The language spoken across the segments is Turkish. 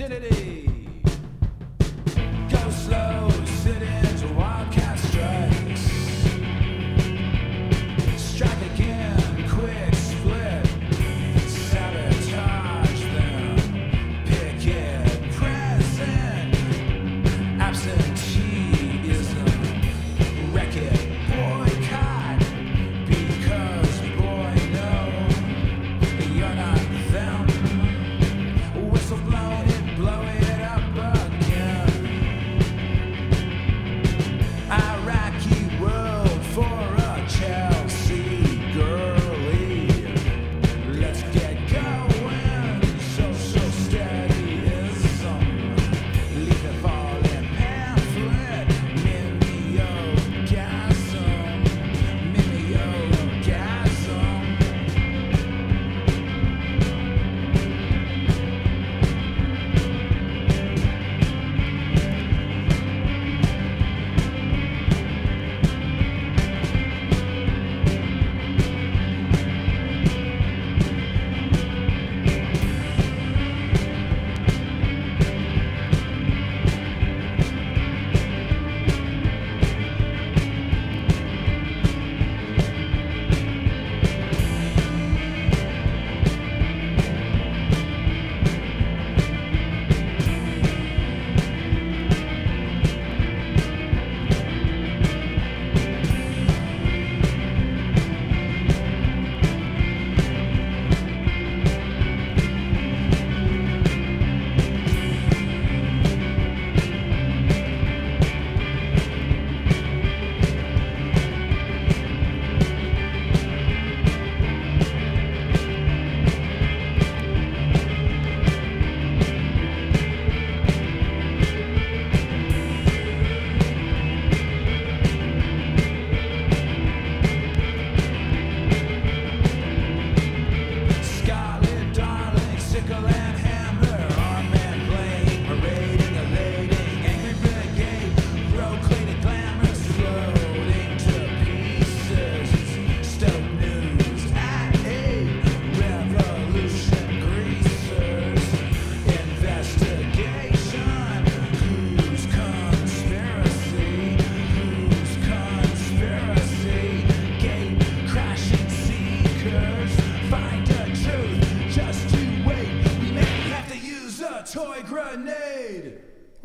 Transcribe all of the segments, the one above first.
identity.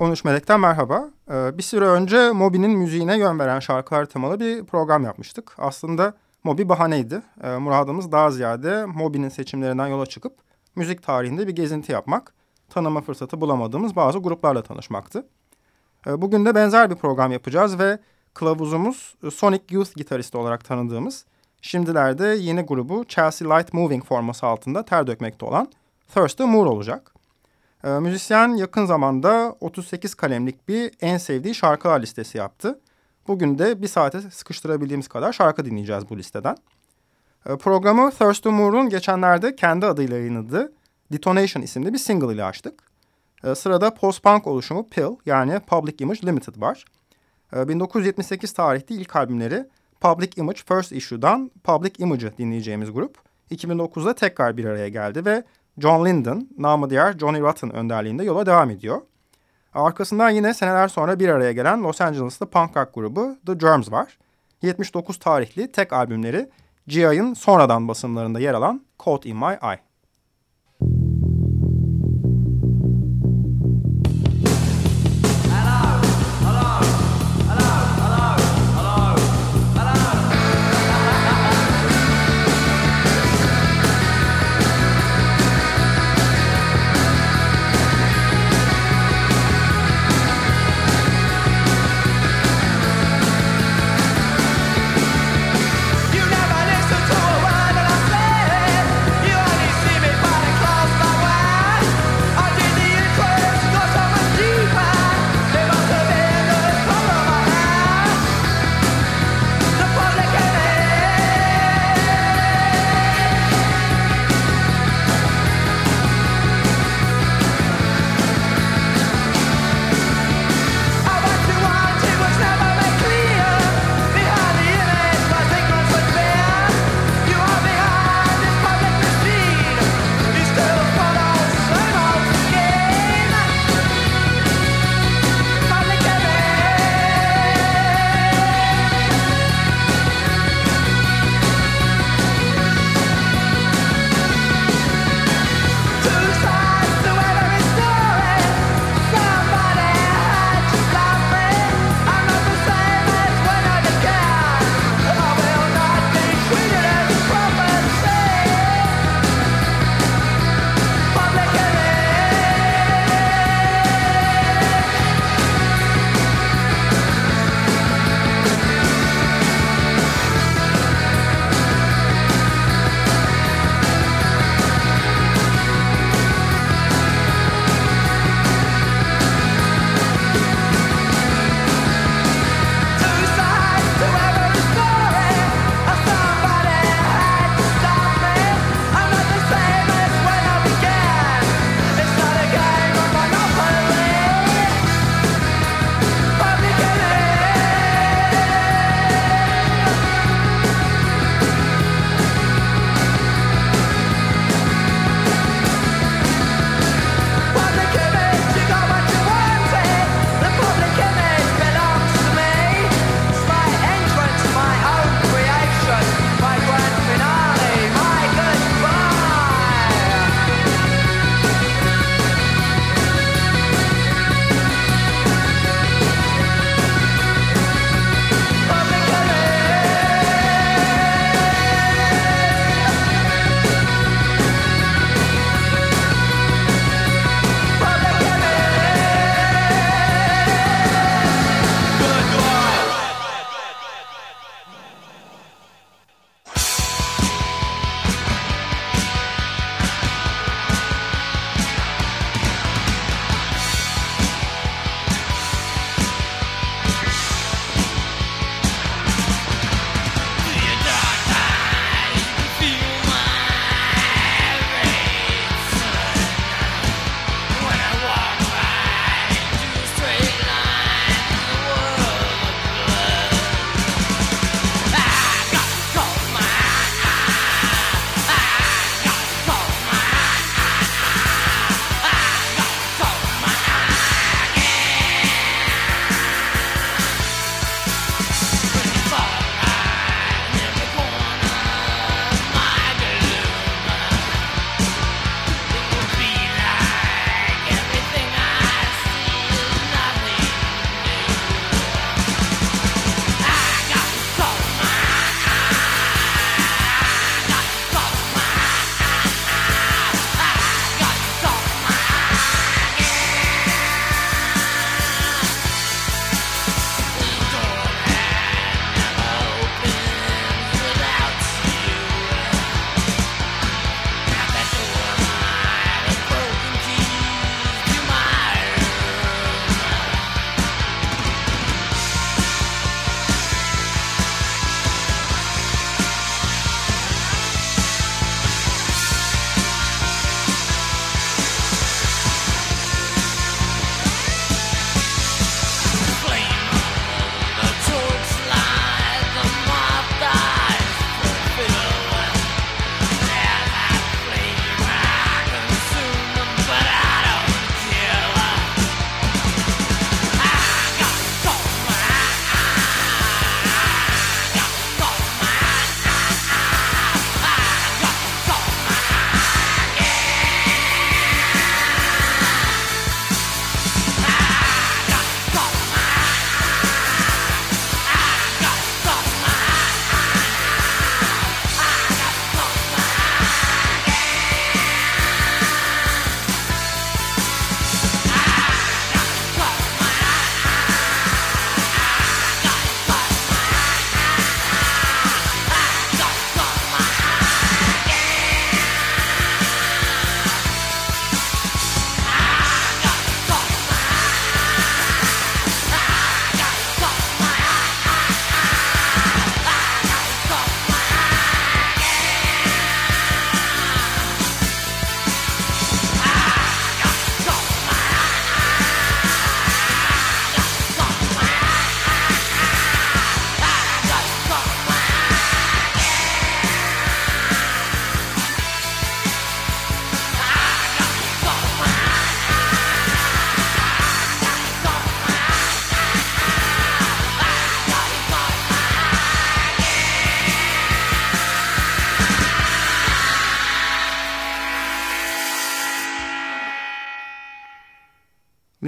13 Melek'ten merhaba. Ee, bir süre önce Moby'nin müziğine yön veren şarkılar temalı bir program yapmıştık. Aslında Moby bahaneydi. Ee, muradımız daha ziyade Moby'nin seçimlerinden yola çıkıp müzik tarihinde bir gezinti yapmak, tanıma fırsatı bulamadığımız bazı gruplarla tanışmaktı. Ee, bugün de benzer bir program yapacağız ve kılavuzumuz Sonic Youth gitaristi olarak tanıdığımız, şimdilerde yeni grubu Chelsea Light Moving forması altında ter dökmekte olan Thurston Moore olacak. E, müzisyen yakın zamanda 38 kalemlik bir en sevdiği şarkılar listesi yaptı. Bugün de bir saate sıkıştırabildiğimiz kadar şarkı dinleyeceğiz bu listeden. E, programı Thurston Moore'un geçenlerde kendi adıyla yayınladığı Detonation isimli bir single ile açtık. E, sırada post-punk oluşumu Pill yani Public Image Limited var. E, 1978 tarihli ilk albümleri Public Image First Issue'dan Public Image'ı dinleyeceğimiz grup 2009'da tekrar bir araya geldi ve John Linden, namı diğer Johnny Rotten önderliğinde yola devam ediyor. Arkasından yine seneler sonra bir araya gelen Los Angeles'lı punk rock grubu The Germs var. 79 tarihli tek albümleri G.I.'ın sonradan basımlarında yer alan Caught in My Eye.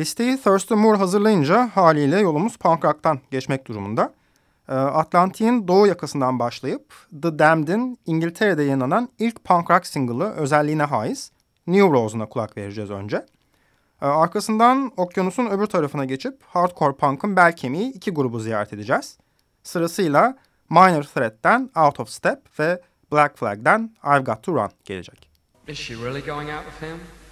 Listeyi Thurston Moore hazırlayınca haliyle yolumuz punk rock'tan geçmek durumunda. Ee, Atlantik'in doğu yakasından başlayıp The Damned'in İngiltere'de yayınlanan ilk punk rock single'ı özelliğine haiz New Rose'una kulak vereceğiz önce. Ee, arkasından okyanusun öbür tarafına geçip hardcore punk'ın bel kemiği iki grubu ziyaret edeceğiz. Sırasıyla Minor Threat'ten Out of Step ve Black Flag'den I've Got to Run gelecek. Is she really going out with him?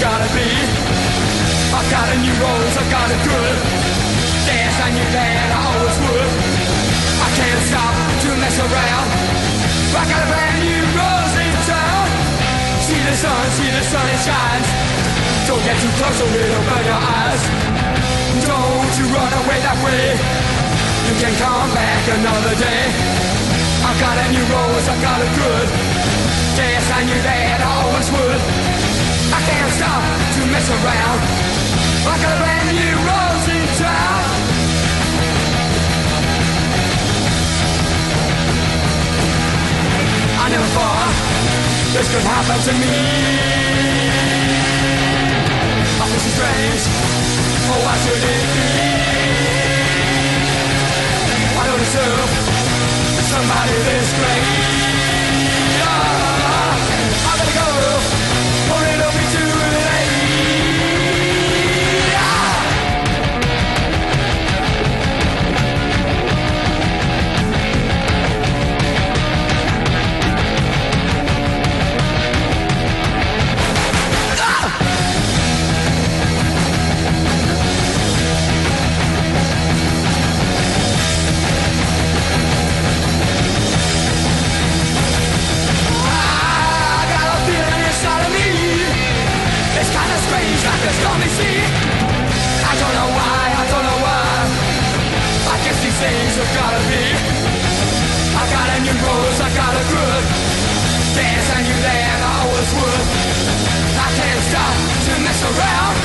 Gotta be. I've got a new rose, I've got a good. Dance, I knew that I always would. I can't stop to mess around. I got a brand new rose in town. See the sun, see the sun, it shines. Don't get too close or it'll burn your eyes. Don't you run away that way. You can come back another day. I got a new rose, I got a good. Yes, I knew that I always would. Can't stop to mess around. like a brand new rose in town. I never thought this could happen to me. I feel so strange. Oh, why should it be? I don't deserve somebody this great. I don't know why, I don't know why. I guess these things have gotta be. I got a new rose, I got a good. I always would. I can't stop to mess around.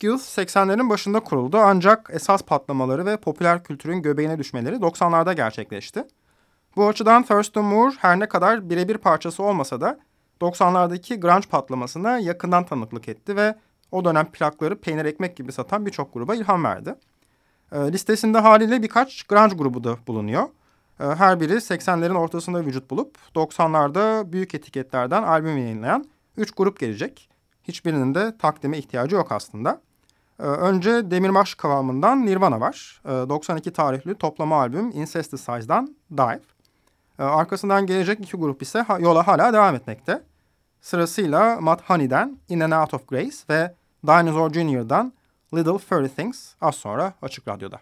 Sonic Youth 80'lerin başında kuruldu ancak esas patlamaları ve popüler kültürün göbeğine düşmeleri 90'larda gerçekleşti. Bu açıdan Thurston Moore her ne kadar birebir parçası olmasa da 90'lardaki grunge patlamasına yakından tanıklık etti ve o dönem plakları peynir ekmek gibi satan birçok gruba ilham verdi. E, listesinde haliyle birkaç grunge grubu da bulunuyor. E, her biri 80'lerin ortasında vücut bulup 90'larda büyük etiketlerden albüm yayınlayan 3 grup gelecek. Hiçbirinin de takdime ihtiyacı yok aslında. E, önce Demirbaş kıvamından Nirvana var. E, 92 tarihli toplama albüm Incesticize'dan Dive. E, arkasından gelecek iki grup ise yola hala devam etmekte. Sırasıyla Matt Honey'den In and Out of Grace ve Dinosaur Jr.'dan Little Furry Things az sonra Açık Radyo'da.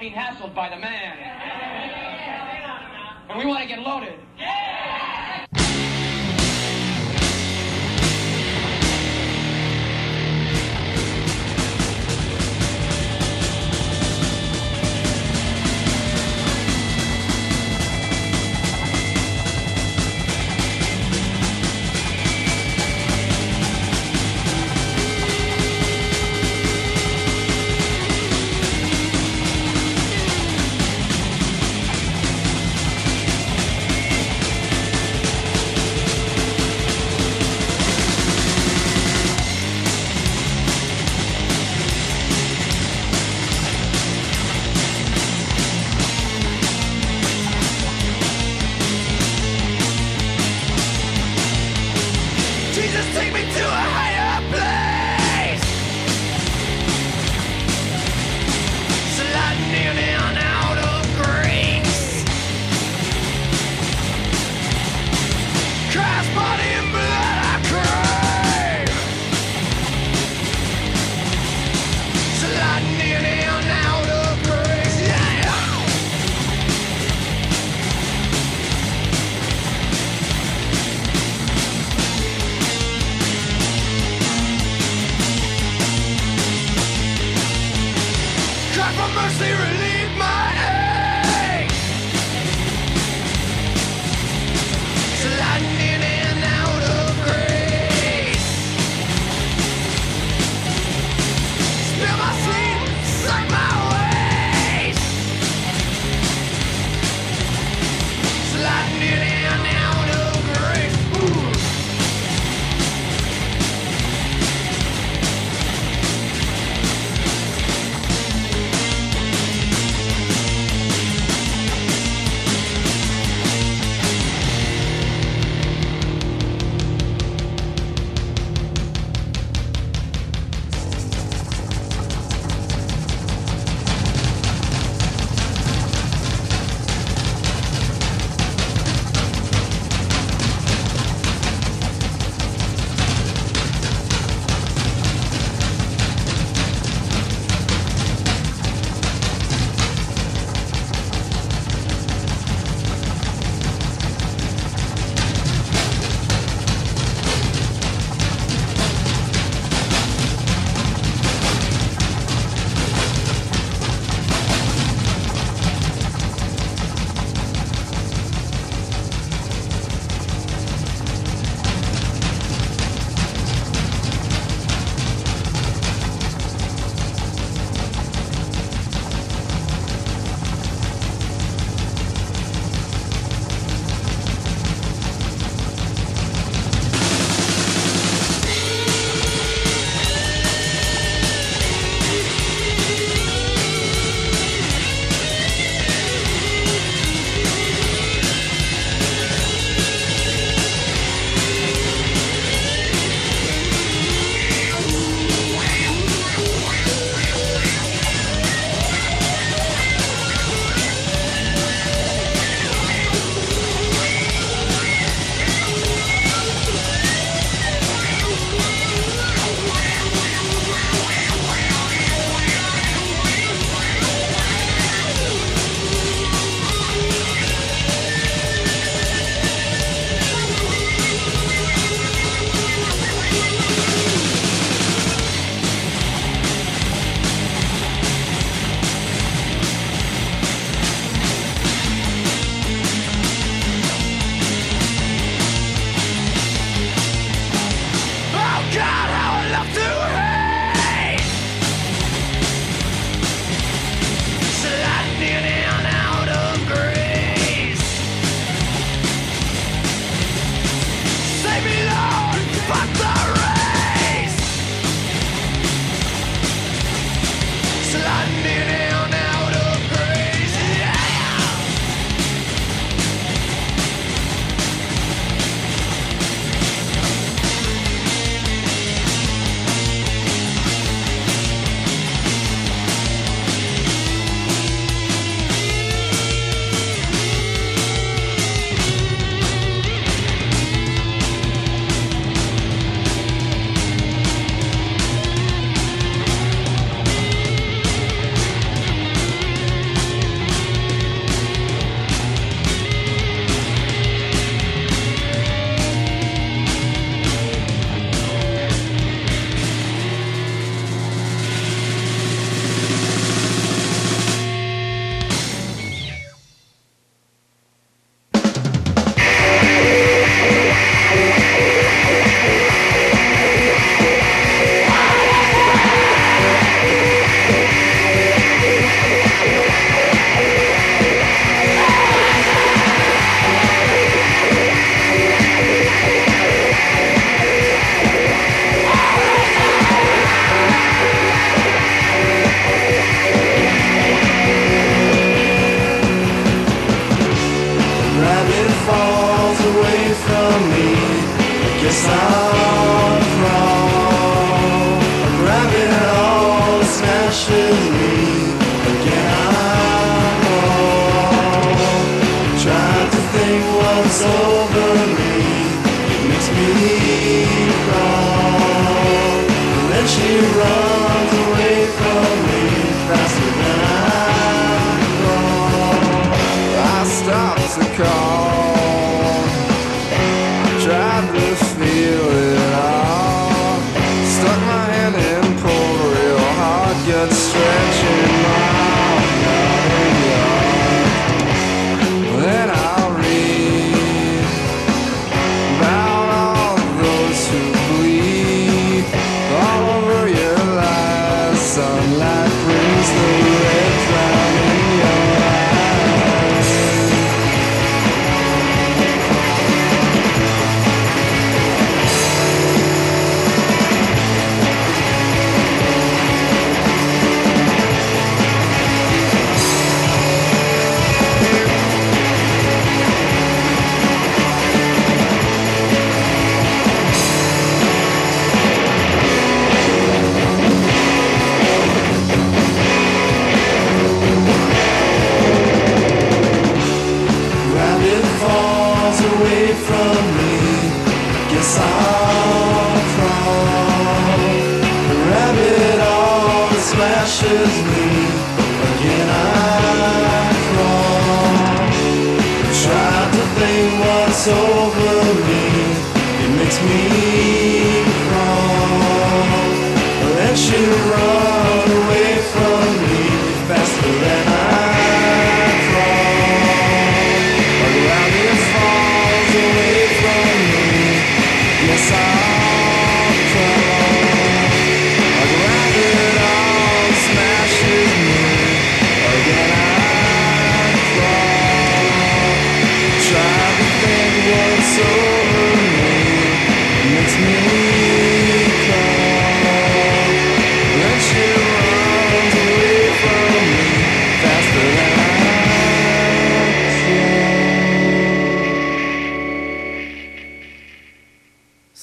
Being hassled by the man.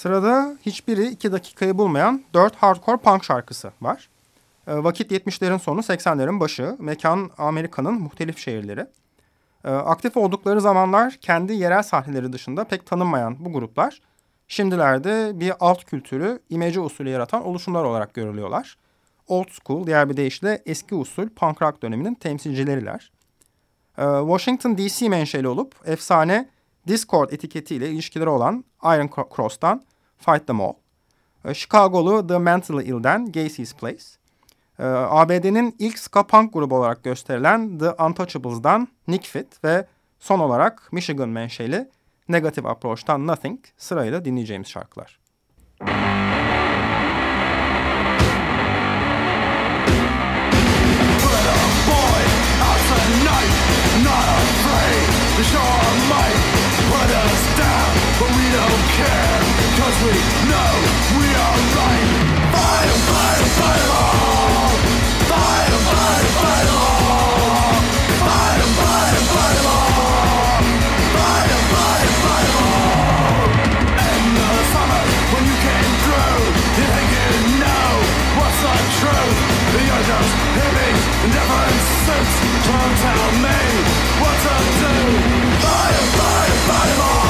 Sırada hiçbiri iki dakikayı bulmayan dört hardcore punk şarkısı var. E, vakit 70'lerin sonu 80'lerin başı. Mekan Amerika'nın muhtelif şehirleri. E, aktif oldukları zamanlar kendi yerel sahneleri dışında pek tanınmayan bu gruplar şimdilerde bir alt kültürü imece usulü yaratan oluşumlar olarak görülüyorlar. Old school diğer bir deyişle eski usul punk rock döneminin temsilcileriler. E, Washington DC menşeli olup efsane Discord etiketiyle ilişkileri olan Iron Cro- Cross'tan Fight Them All. E, Chicago'lu The Mentally Ill'den Gacy's Place. E, ABD'nin ilk ska punk grubu olarak gösterilen The Untouchables'dan Nick Fit ve son olarak Michigan menşeli Negative Approach'tan Nothing sırayla dinleyeceğimiz şarkılar. but we don't care Cause we know we are right Fight em, fight all all all all summer when you came through what's the truth Don't tell me what to do Fight em, fight all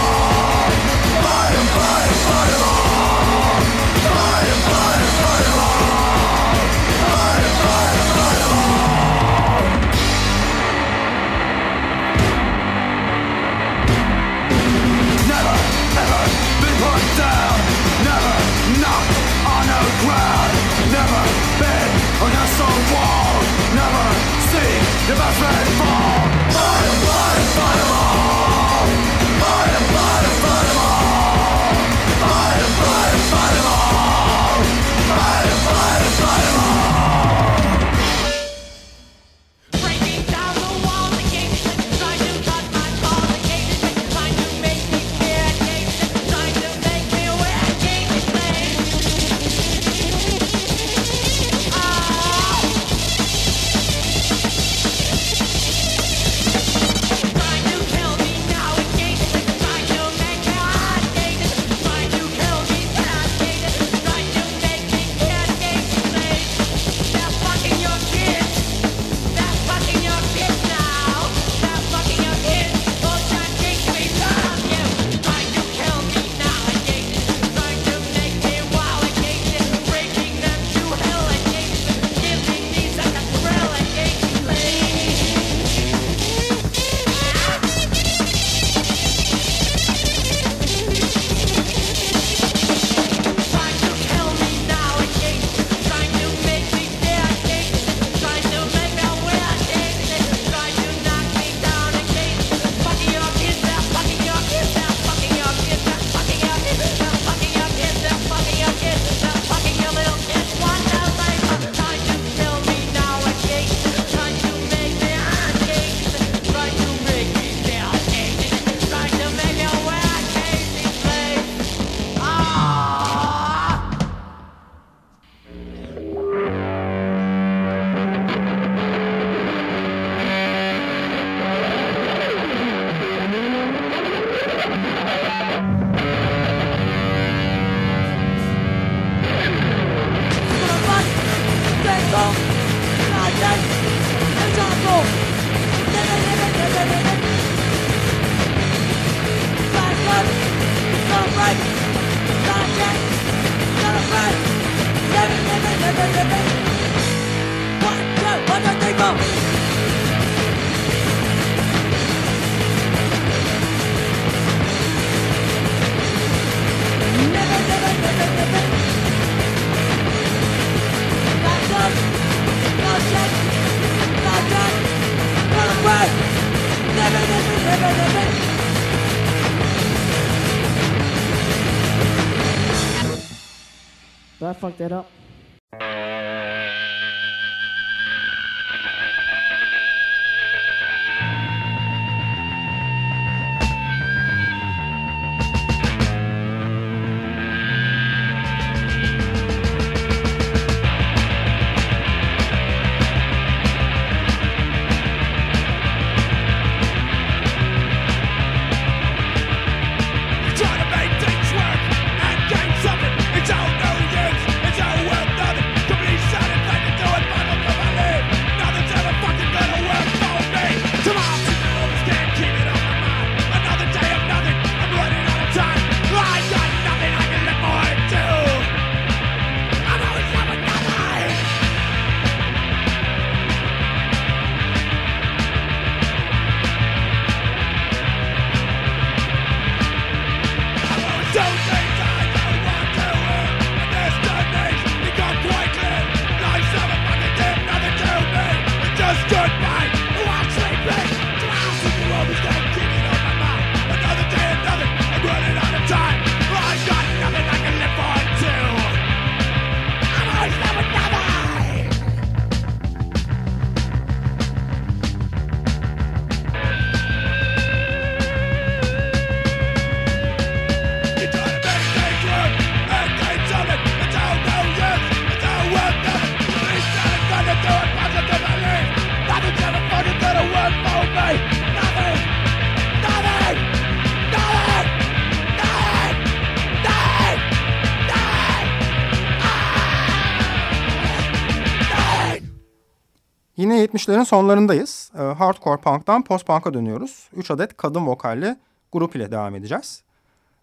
70'lerin sonlarındayız. Ee, hardcore punk'tan post-punk'a dönüyoruz. 3 adet kadın vokalli grup ile devam edeceğiz.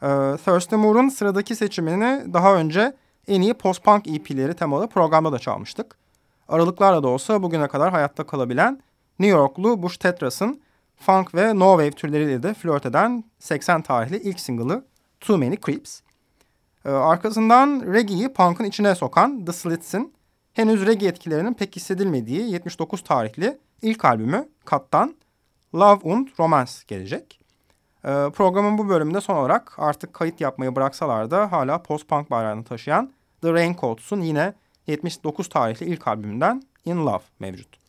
Ee, Thurston Moore'un sıradaki seçimini daha önce en iyi post-punk EP'leri temalı programda da çalmıştık. Aralıklarla da olsa bugüne kadar hayatta kalabilen New Yorklu Bush Tetras'ın funk ve no wave türleriyle de flört eden 80 tarihli ilk single'ı Too Many Creeps. Ee, arkasından reggae'yi punk'ın içine sokan The Slits'in henüz reggae etkilerinin pek hissedilmediği 79 tarihli ilk albümü Cut'tan Love und Romance gelecek. Ee, programın bu bölümünde son olarak artık kayıt yapmayı bıraksalar da hala post-punk bayrağını taşıyan The Raincoats'un yine 79 tarihli ilk albümünden In Love mevcut.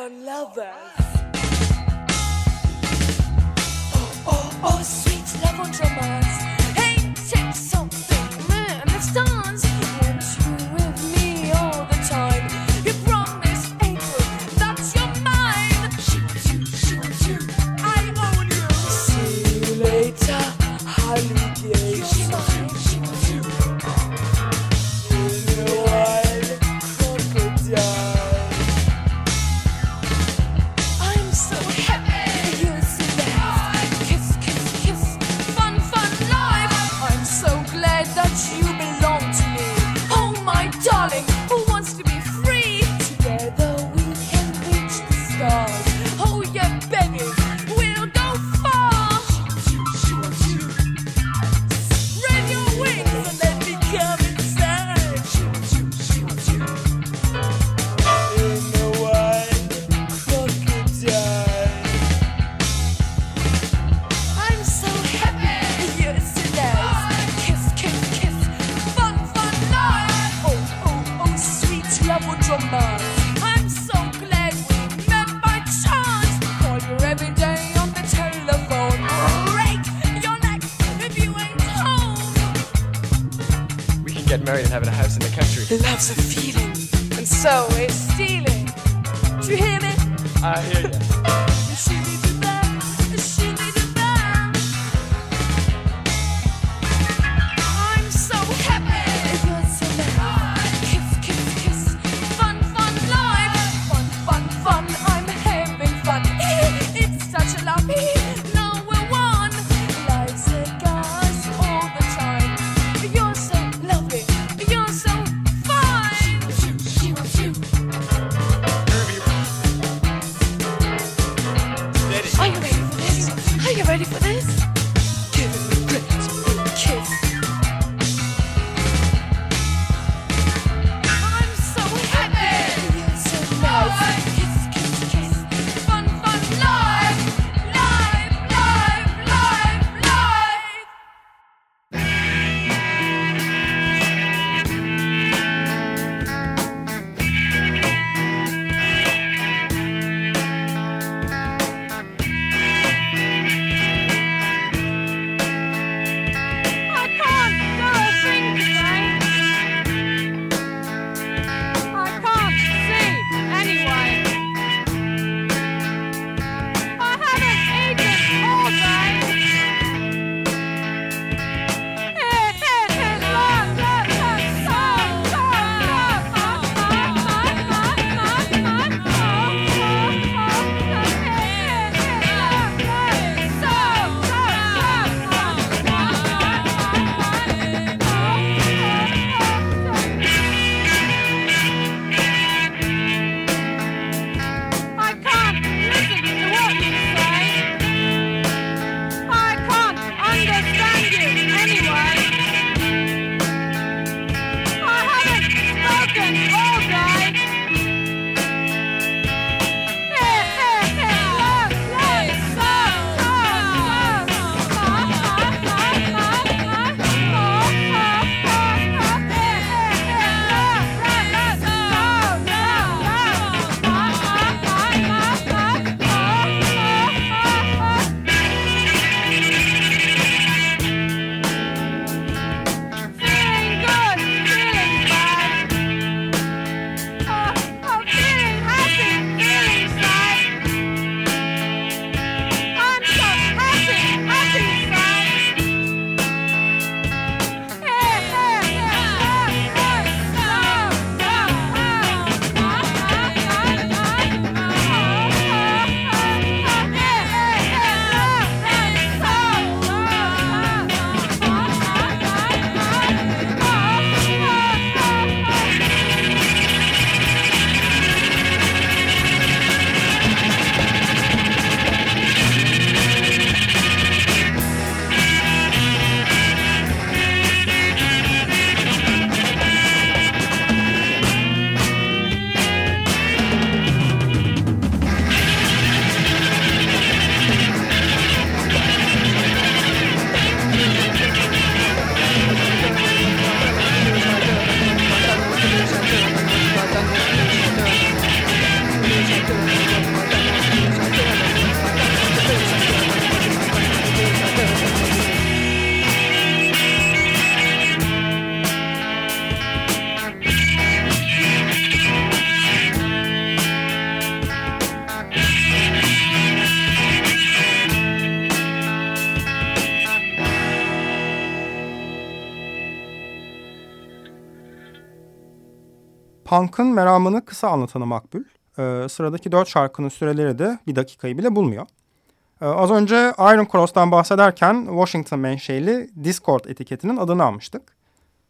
your lovers. Punk'ın meramını kısa anlatanı makbul. E, sıradaki dört şarkının süreleri de bir dakikayı bile bulmuyor. E, az önce Iron Cross'tan bahsederken Washington menşeli Discord etiketinin adını almıştık.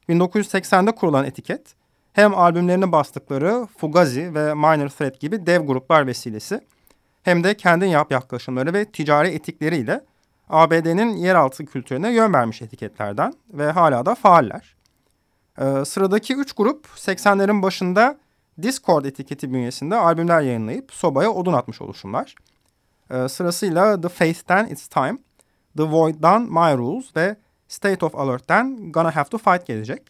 1980'de kurulan etiket hem albümlerine bastıkları Fugazi ve Minor Threat gibi dev gruplar vesilesi hem de kendin yap yaklaşımları ve ticari etikleriyle ABD'nin yeraltı kültürüne yön vermiş etiketlerden ve hala da faaller. Ee, sıradaki üç grup 80'lerin başında Discord etiketi bünyesinde albümler yayınlayıp sobaya odun atmış oluşumlar. Ee, sırasıyla The Faith'ten It's Time, The Void'dan My Rules ve State of Alert'ten Gonna Have to Fight gelecek.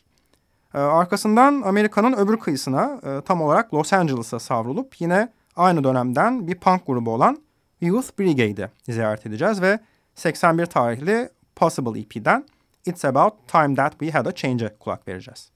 Ee, arkasından Amerika'nın öbür kıyısına e, tam olarak Los Angeles'a savrulup yine aynı dönemden bir punk grubu olan Youth Brigade'i ziyaret edeceğiz ve 81 tarihli Possible EP'den It's about time that we had a change kulak vereceğiz.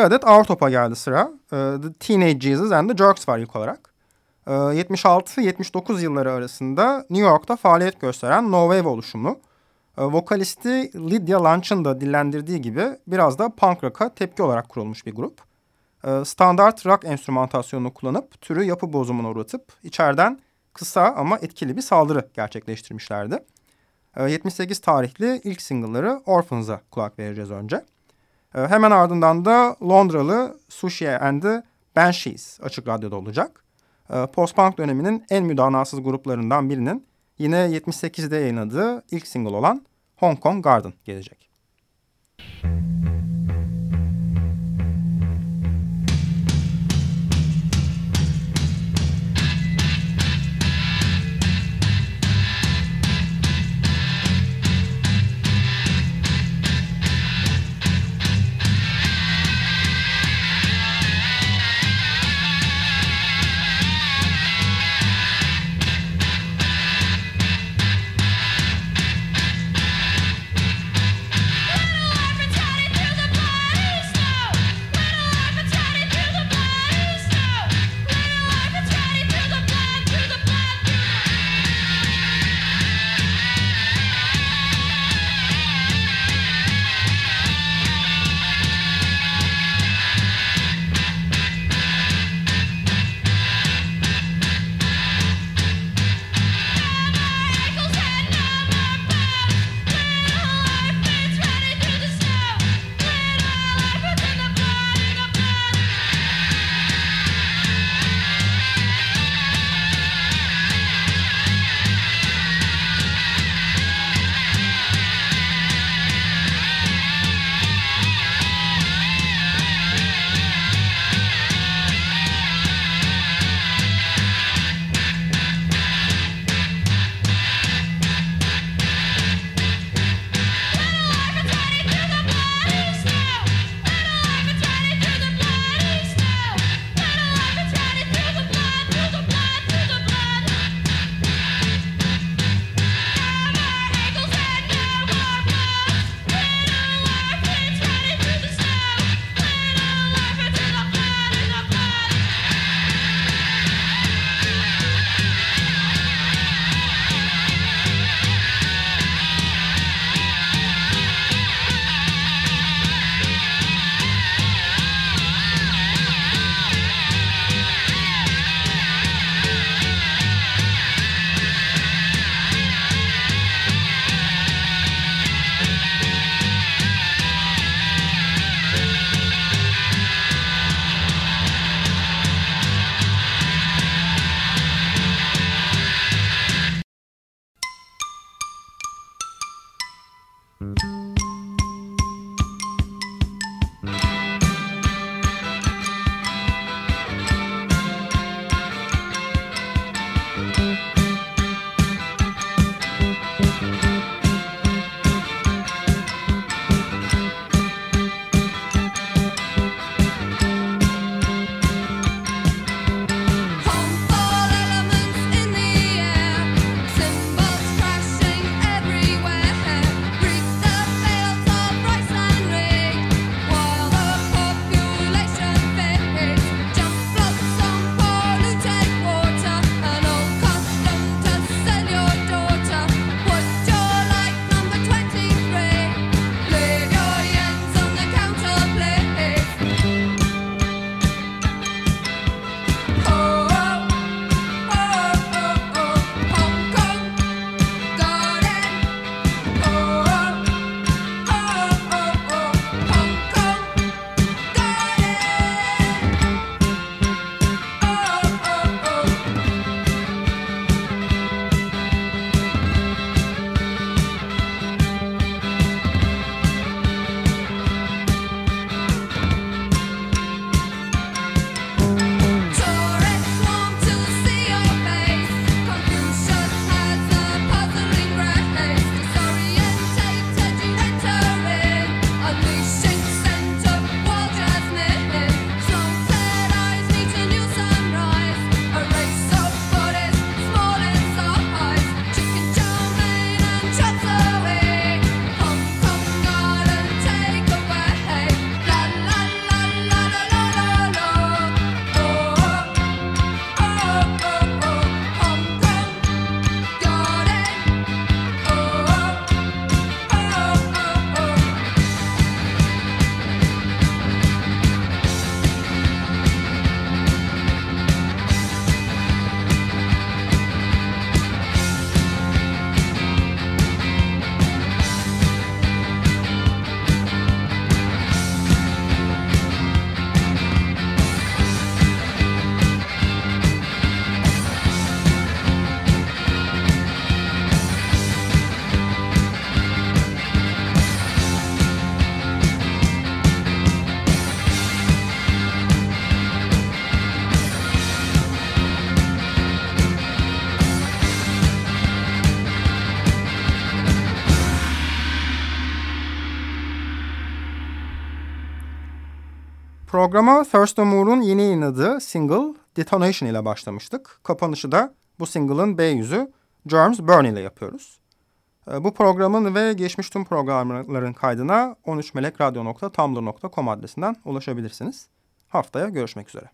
2 adet ağır topa geldi sıra. Ee, the Teenage Jesus and the Jerks var ilk olarak. Ee, 76-79 yılları arasında New York'ta faaliyet gösteren No Wave oluşumlu. E, vokalisti Lydia Lunch'ın da dillendirdiği gibi biraz da punk rock'a tepki olarak kurulmuş bir grup. Standart rock enstrümantasyonunu kullanıp türü yapı bozumuna uğratıp içeriden kısa ama etkili bir saldırı gerçekleştirmişlerdi. 78 tarihli ilk single'ları Orphans'a kulak vereceğiz önce. E, hemen ardından da Londralı Sushi and the Banshees açık radyoda olacak. E, Post-punk döneminin en müdanasız gruplarından birinin yine 78'de yayınladığı ilk single olan Hong Kong Garden gelecek. Harmful Programa Thurston Moore'un yeni yayınladığı single Detonation ile başlamıştık. Kapanışı da bu single'ın B yüzü Germs Burn ile yapıyoruz. E, Bu programın ve geçmiş tüm programların kaydına 13melekradyo.tumblr.com adresinden ulaşabilirsiniz. Haftaya görüşmek üzere.